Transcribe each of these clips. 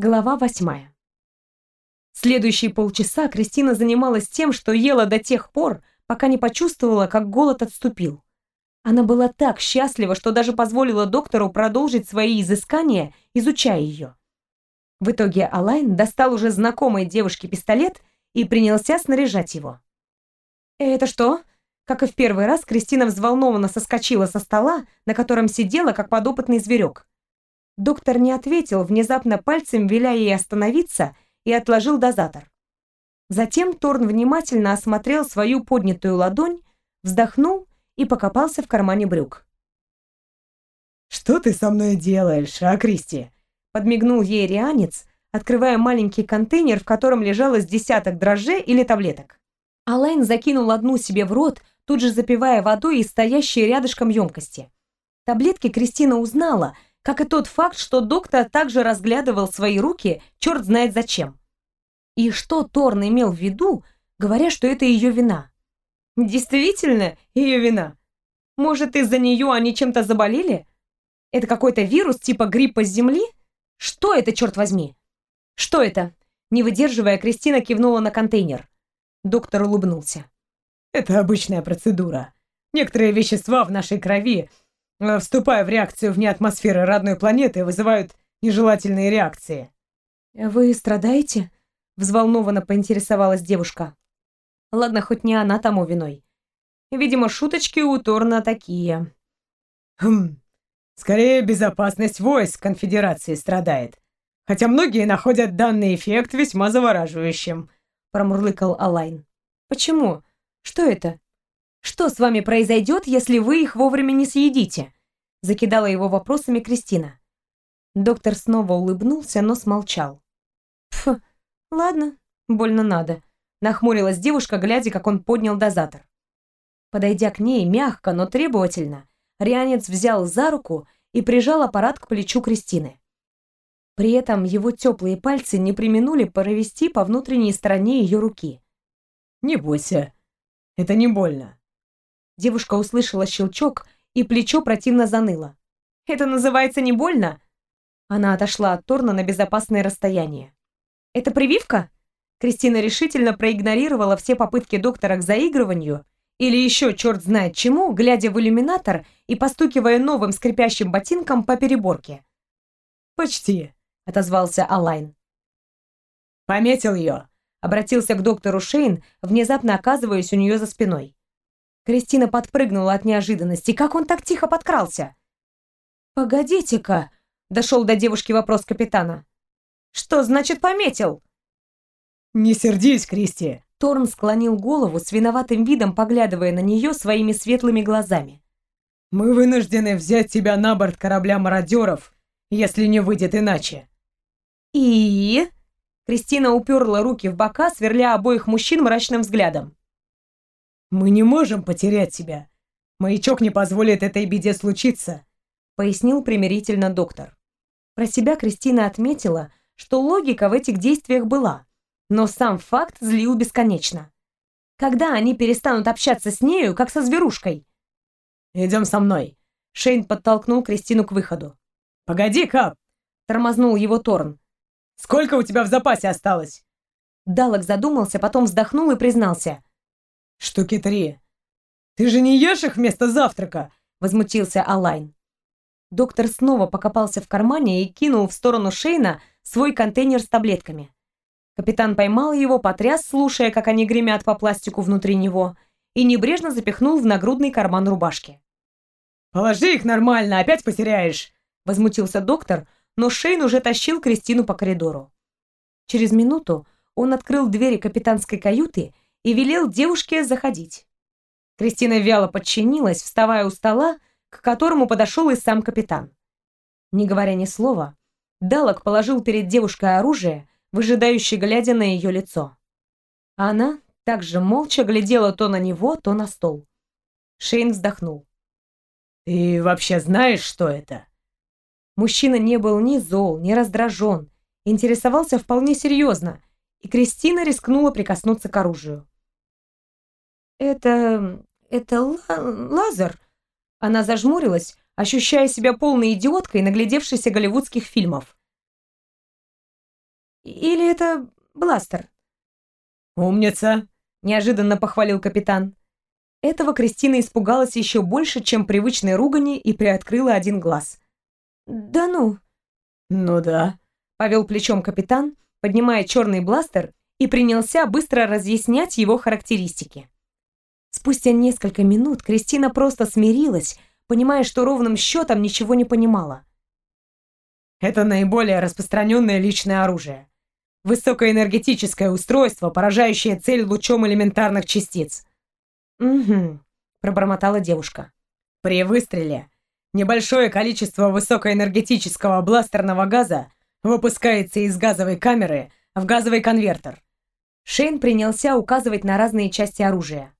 Глава восьмая. Следующие полчаса Кристина занималась тем, что ела до тех пор, пока не почувствовала, как голод отступил. Она была так счастлива, что даже позволила доктору продолжить свои изыскания, изучая ее. В итоге Алайн достал уже знакомой девушке пистолет и принялся снаряжать его. «Это что?» Как и в первый раз, Кристина взволнованно соскочила со стола, на котором сидела, как подопытный зверек. Доктор не ответил, внезапно пальцем виляя ей остановиться, и отложил дозатор. Затем Торн внимательно осмотрел свою поднятую ладонь, вздохнул и покопался в кармане брюк. «Что ты со мной делаешь, а, Кристи?» Подмигнул ей рианец, открывая маленький контейнер, в котором лежало с десяток дрожжей или таблеток. Алайн закинул одну себе в рот, тут же запивая водой из стоящей рядышком емкости. Таблетки Кристина узнала — как и тот факт, что доктор также разглядывал свои руки, черт знает зачем. И что Торн имел в виду, говоря, что это ее вина? Действительно, ее вина. Может, из-за нее они чем-то заболели? Это какой-то вирус типа гриппа с земли? Что это, черт возьми? Что это? Не выдерживая, Кристина кивнула на контейнер. Доктор улыбнулся. Это обычная процедура. Некоторые вещества в нашей крови вступая в реакцию вне атмосферы родной планеты, вызывают нежелательные реакции. «Вы страдаете?» — взволнованно поинтересовалась девушка. Ладно, хоть не она тому виной. Видимо, шуточки у Торна такие. Хм, скорее безопасность войск конфедерации страдает. Хотя многие находят данный эффект весьма завораживающим, промурлыкал Алайн. Почему? Что это? Что с вами произойдет, если вы их вовремя не съедите?» Закидала его вопросами Кристина. Доктор снова улыбнулся, но смолчал. «Пф, ладно, больно надо», — нахмурилась девушка, глядя, как он поднял дозатор. Подойдя к ней мягко, но требовательно, Рианец взял за руку и прижал аппарат к плечу Кристины. При этом его теплые пальцы не применули провести по внутренней стороне ее руки. «Не бойся, это не больно. Девушка услышала щелчок, и плечо противно заныло. «Это называется не больно?» Она отошла от Торна на безопасное расстояние. «Это прививка?» Кристина решительно проигнорировала все попытки доктора к заигрыванию или еще черт знает чему, глядя в иллюминатор и постукивая новым скрипящим ботинком по переборке. «Почти», — отозвался Алайн. «Пометил ее», — обратился к доктору Шейн, внезапно оказываясь у нее за спиной. Кристина подпрыгнула от неожиданности. Как он так тихо подкрался? «Погодите-ка», — дошел до девушки вопрос капитана. «Что значит пометил?» «Не сердись, Кристи!» Торн склонил голову с виноватым видом, поглядывая на нее своими светлыми глазами. «Мы вынуждены взять тебя на борт корабля мародеров, если не выйдет иначе». «И?» Кристина уперла руки в бока, сверля обоих мужчин мрачным взглядом. «Мы не можем потерять тебя. Маячок не позволит этой беде случиться», пояснил примирительно доктор. Про себя Кристина отметила, что логика в этих действиях была, но сам факт злил бесконечно. Когда они перестанут общаться с нею, как со зверушкой? «Идем со мной», — Шейн подтолкнул Кристину к выходу. «Погоди, Кап!» — тормознул его Торн. «Сколько у тебя в запасе осталось?» Далок задумался, потом вздохнул и признался. «Штуки три. Ты же не ешь их вместо завтрака?» — возмутился Алайн. Доктор снова покопался в кармане и кинул в сторону Шейна свой контейнер с таблетками. Капитан поймал его, потряс, слушая, как они гремят по пластику внутри него, и небрежно запихнул в нагрудный карман рубашки. «Положи их нормально, опять потеряешь!» — возмутился доктор, но Шейн уже тащил Кристину по коридору. Через минуту он открыл двери капитанской каюты и велел девушке заходить. Кристина вяло подчинилась, вставая у стола, к которому подошел и сам капитан. Не говоря ни слова, Далок положил перед девушкой оружие, выжидающе глядя на ее лицо. Она также молча глядела то на него, то на стол. Шейн вздохнул. «Ты вообще знаешь, что это?» Мужчина не был ни зол, ни раздражен, интересовался вполне серьезно, и Кристина рискнула прикоснуться к оружию. «Это... это лазер?» Она зажмурилась, ощущая себя полной идиоткой, наглядевшейся голливудских фильмов. Или это бластер?» «Умница!» — неожиданно похвалил капитан. Этого Кристина испугалась еще больше, чем привычной ругани, и приоткрыла один глаз. «Да ну!» «Ну да», — повел плечом капитан, поднимая черный бластер и принялся быстро разъяснять его характеристики. Спустя несколько минут Кристина просто смирилась, понимая, что ровным счетом ничего не понимала. Это наиболее распространенное личное оружие. Высокоэнергетическое устройство, поражающее цель лучом элементарных частиц. «Угу», — пробормотала девушка. При выстреле небольшое количество высокоэнергетического бластерного газа выпускается из газовой камеры в газовый конвертер. Шейн принялся указывать на разные части оружия.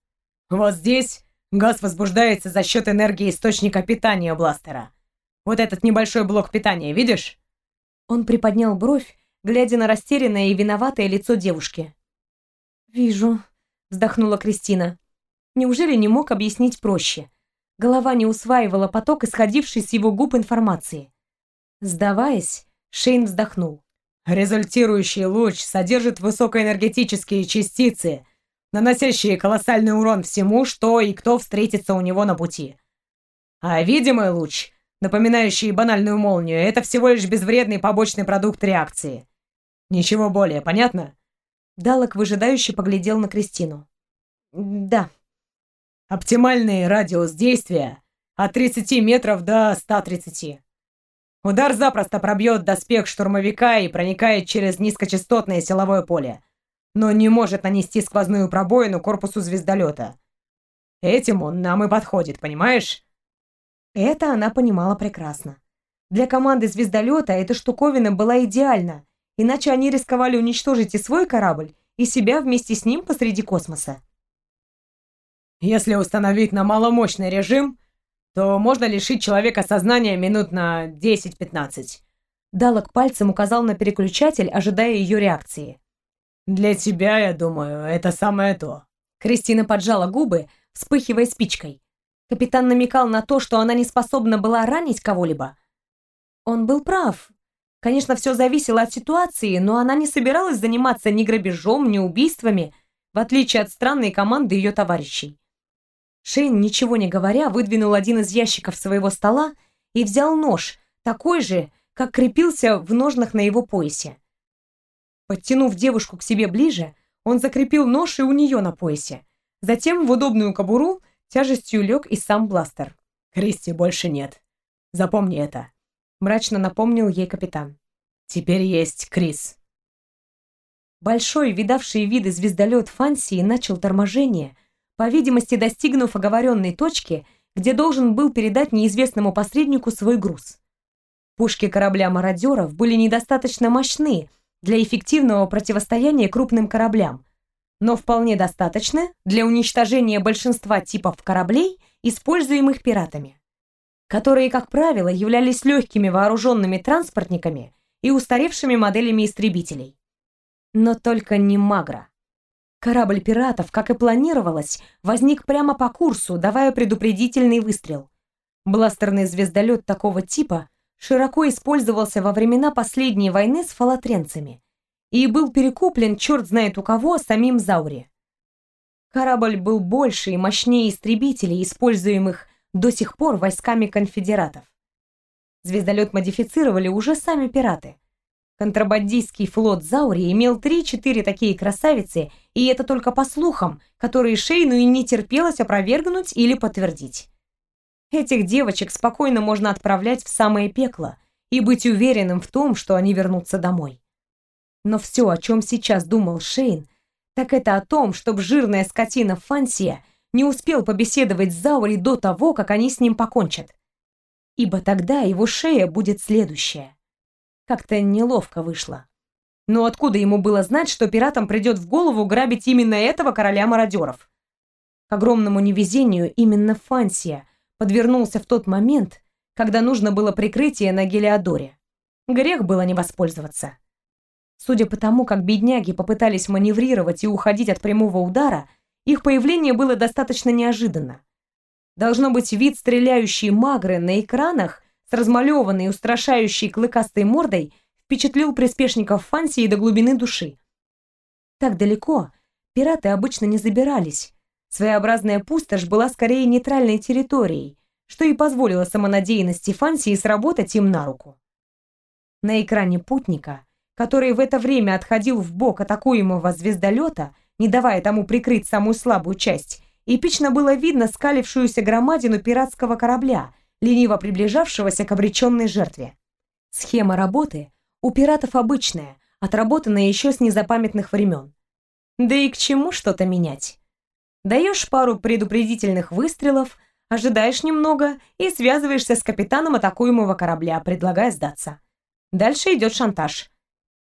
Вот здесь газ возбуждается за счет энергии источника питания бластера. Вот этот небольшой блок питания, видишь? Он приподнял бровь, глядя на растерянное и виноватое лицо девушки. «Вижу», — вздохнула Кристина. Неужели не мог объяснить проще? Голова не усваивала поток, исходивший с его губ информации. Сдаваясь, Шейн вздохнул. Результирующий луч содержит высокоэнергетические частицы, наносящие колоссальный урон всему, что и кто встретится у него на пути. А видимый луч, напоминающий банальную молнию, это всего лишь безвредный побочный продукт реакции. Ничего более, понятно? Далок выжидающе поглядел на Кристину. Да. Оптимальный радиус действия от 30 метров до 130. Удар запросто пробьет доспех штурмовика и проникает через низкочастотное силовое поле но не может нанести сквозную пробоину корпусу звездолета. Этим он нам и подходит, понимаешь? Это она понимала прекрасно. Для команды звездолета эта штуковина была идеальна, иначе они рисковали уничтожить и свой корабль, и себя вместе с ним посреди космоса. Если установить на маломощный режим, то можно лишить человека сознания минут на 10-15. Далок пальцем указал на переключатель, ожидая ее реакции. «Для тебя, я думаю, это самое то». Кристина поджала губы, вспыхивая спичкой. Капитан намекал на то, что она не способна была ранить кого-либо. Он был прав. Конечно, все зависело от ситуации, но она не собиралась заниматься ни грабежом, ни убийствами, в отличие от странной команды ее товарищей. Шейн, ничего не говоря, выдвинул один из ящиков своего стола и взял нож, такой же, как крепился в ножнах на его поясе. Подтянув девушку к себе ближе, он закрепил нож и у нее на поясе. Затем в удобную кобуру тяжестью лег и сам бластер. «Кристи больше нет. Запомни это», — мрачно напомнил ей капитан. «Теперь есть Крис». Большой, видавший виды звездолет Фансии начал торможение, по видимости, достигнув оговоренной точки, где должен был передать неизвестному посреднику свой груз. Пушки корабля мародеров были недостаточно мощны, для эффективного противостояния крупным кораблям, но вполне достаточно для уничтожения большинства типов кораблей, используемых пиратами, которые, как правило, являлись легкими вооруженными транспортниками и устаревшими моделями истребителей. Но только не Магра. Корабль пиратов, как и планировалось, возник прямо по курсу, давая предупредительный выстрел. Бластерный звездолет такого типа широко использовался во времена последней войны с фалатренцами и был перекуплен черт знает у кого самим Заури. Корабль был больше и мощнее истребителей, используемых до сих пор войсками конфедератов. Звездолет модифицировали уже сами пираты. Контрабандистский флот Заури имел 3-4 такие красавицы, и это только по слухам, которые Шейну и не терпелось опровергнуть или подтвердить. Этих девочек спокойно можно отправлять в самое пекло и быть уверенным в том, что они вернутся домой. Но все, о чем сейчас думал Шейн, так это о том, чтобы жирная скотина Фансия не успел побеседовать с Заури до того, как они с ним покончат. Ибо тогда его шея будет следующая. Как-то неловко вышло. Но откуда ему было знать, что пиратам придет в голову грабить именно этого короля мародеров? К огромному невезению именно Фансия подвернулся в тот момент, когда нужно было прикрытие на Гелиодоре. Грех было не воспользоваться. Судя по тому, как бедняги попытались маневрировать и уходить от прямого удара, их появление было достаточно неожиданно. Должно быть, вид стреляющей магры на экранах с размалеванной устрашающей клыкастой мордой впечатлил приспешников Фанси до глубины души. Так далеко пираты обычно не забирались. Своеобразная пустошь была скорее нейтральной территорией, что и позволило самонадеянности Фанси сработать им на руку. На экране путника, который в это время отходил в бок атакуемого звездолета, не давая тому прикрыть самую слабую часть, эпично было видно скалившуюся громадину пиратского корабля, лениво приближавшегося к обреченной жертве. Схема работы у пиратов обычная, отработанная еще с незапамятных времен. Да и к чему что-то менять? Даешь пару предупредительных выстрелов, ожидаешь немного и связываешься с капитаном атакуемого корабля, предлагая сдаться. Дальше идет шантаж.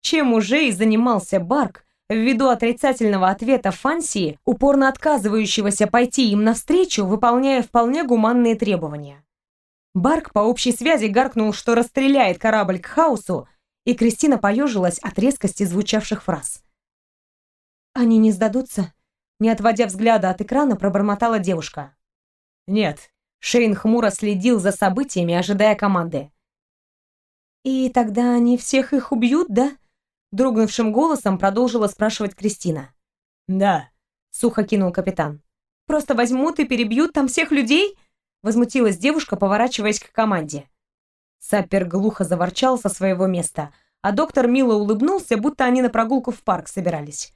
Чем уже и занимался Барк, ввиду отрицательного ответа Фансии, упорно отказывающегося пойти им навстречу, выполняя вполне гуманные требования. Барк по общей связи гаркнул, что расстреляет корабль к хаосу, и Кристина поежилась от резкости звучавших фраз. «Они не сдадутся?» Не отводя взгляда от экрана, пробормотала девушка. «Нет». Шейн хмуро следил за событиями, ожидая команды. «И тогда они всех их убьют, да?» Дрогнувшим голосом продолжила спрашивать Кристина. «Да», — сухо кинул капитан. «Просто возьмут и перебьют там всех людей?» Возмутилась девушка, поворачиваясь к команде. Саппер глухо заворчал со своего места, а доктор мило улыбнулся, будто они на прогулку в парк собирались.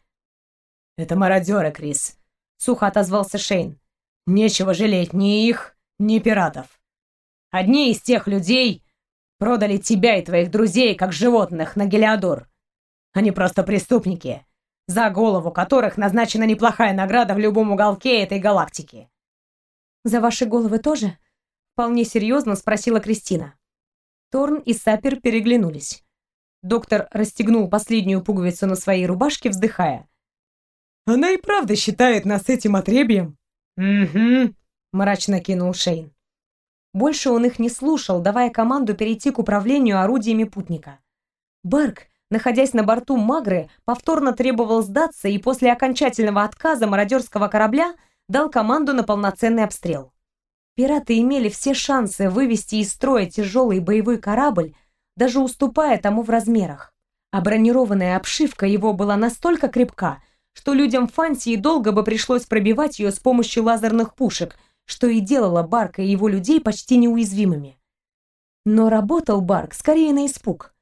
«Это мародеры, Крис», — сухо отозвался Шейн. «Нечего жалеть ни их, ни пиратов. Одни из тех людей продали тебя и твоих друзей как животных на Гелиодор. Они просто преступники, за голову которых назначена неплохая награда в любом уголке этой галактики». «За ваши головы тоже?» — вполне серьезно спросила Кристина. Торн и Сапер переглянулись. Доктор расстегнул последнюю пуговицу на своей рубашке, вздыхая. Она и правда считает нас этим отребием. Угу, мрачно кинул Шейн. Больше он их не слушал, давая команду перейти к управлению орудиями путника. Барк, находясь на борту Магры, повторно требовал сдаться и после окончательного отказа мародерского корабля дал команду на полноценный обстрел. Пираты имели все шансы вывести из строя тяжелый боевой корабль, даже уступая тому в размерах. А бронированная обшивка его была настолько крепка, что людям Фансии долго бы пришлось пробивать ее с помощью лазерных пушек, что и делало Барка и его людей почти неуязвимыми. Но работал Барк скорее на испуг.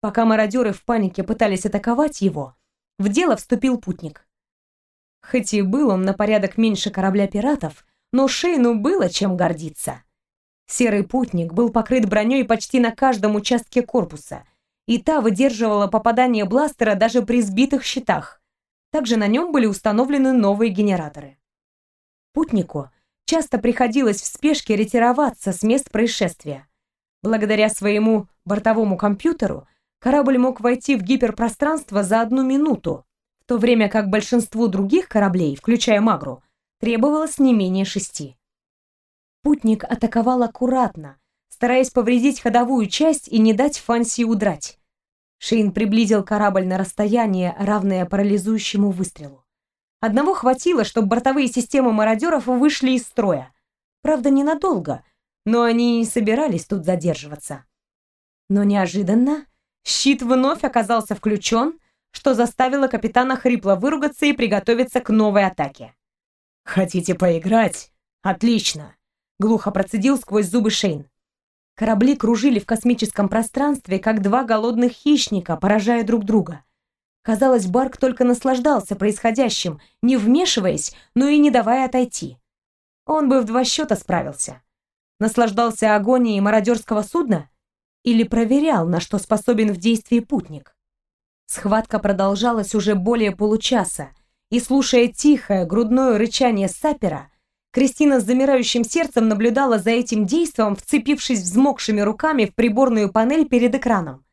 Пока мародеры в панике пытались атаковать его, в дело вступил путник. Хоть и был он на порядок меньше корабля пиратов, но Шейну было чем гордиться. Серый путник был покрыт броней почти на каждом участке корпуса, и та выдерживала попадание бластера даже при сбитых щитах. Также на нем были установлены новые генераторы. Путнику часто приходилось в спешке ретироваться с мест происшествия. Благодаря своему бортовому компьютеру корабль мог войти в гиперпространство за одну минуту, в то время как большинству других кораблей, включая Магру, требовалось не менее шести. Путник атаковал аккуратно, стараясь повредить ходовую часть и не дать Фанси удрать. Шейн приблизил корабль на расстояние, равное парализующему выстрелу. Одного хватило, чтобы бортовые системы мародеров вышли из строя. Правда, ненадолго, но они не собирались тут задерживаться. Но неожиданно щит вновь оказался включен, что заставило капитана хрипло выругаться и приготовиться к новой атаке. «Хотите поиграть? Отлично!» — глухо процедил сквозь зубы Шейн. Корабли кружили в космическом пространстве, как два голодных хищника, поражая друг друга. Казалось, Барк только наслаждался происходящим, не вмешиваясь, но и не давая отойти. Он бы в два счета справился. Наслаждался агонией мародерского судна или проверял, на что способен в действии путник. Схватка продолжалась уже более получаса, и, слушая тихое грудное рычание сапера, Кристина с замирающим сердцем наблюдала за этим действом, вцепившись взмокшими руками в приборную панель перед экраном.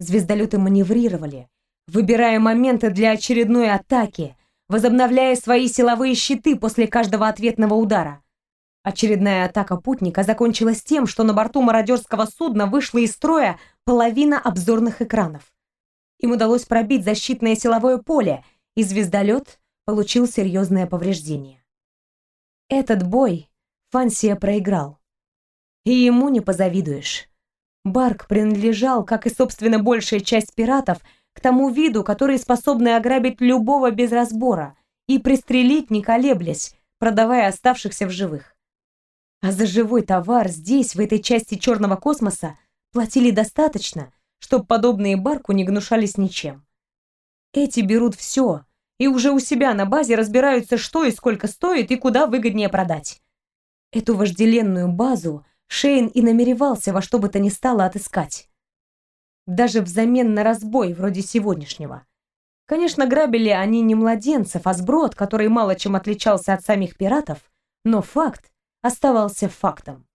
Звездолеты маневрировали, выбирая моменты для очередной атаки, возобновляя свои силовые щиты после каждого ответного удара. Очередная атака путника закончилась тем, что на борту мародерского судна вышла из строя половина обзорных экранов. Им удалось пробить защитное силовое поле, и звездолет получил серьезное повреждение. Этот бой Фансия проиграл. И ему не позавидуешь. Барк принадлежал, как и, собственно, большая часть пиратов, к тому виду, которые способны ограбить любого без разбора и пристрелить, не колеблясь, продавая оставшихся в живых. А за живой товар здесь, в этой части черного космоса, платили достаточно, чтобы подобные Барку не гнушались ничем. Эти берут все и уже у себя на базе разбираются, что и сколько стоит и куда выгоднее продать. Эту вожделенную базу Шейн и намеревался во что бы то ни стало отыскать. Даже взамен на разбой вроде сегодняшнего. Конечно, грабили они не младенцев, а сброд, который мало чем отличался от самих пиратов, но факт оставался фактом.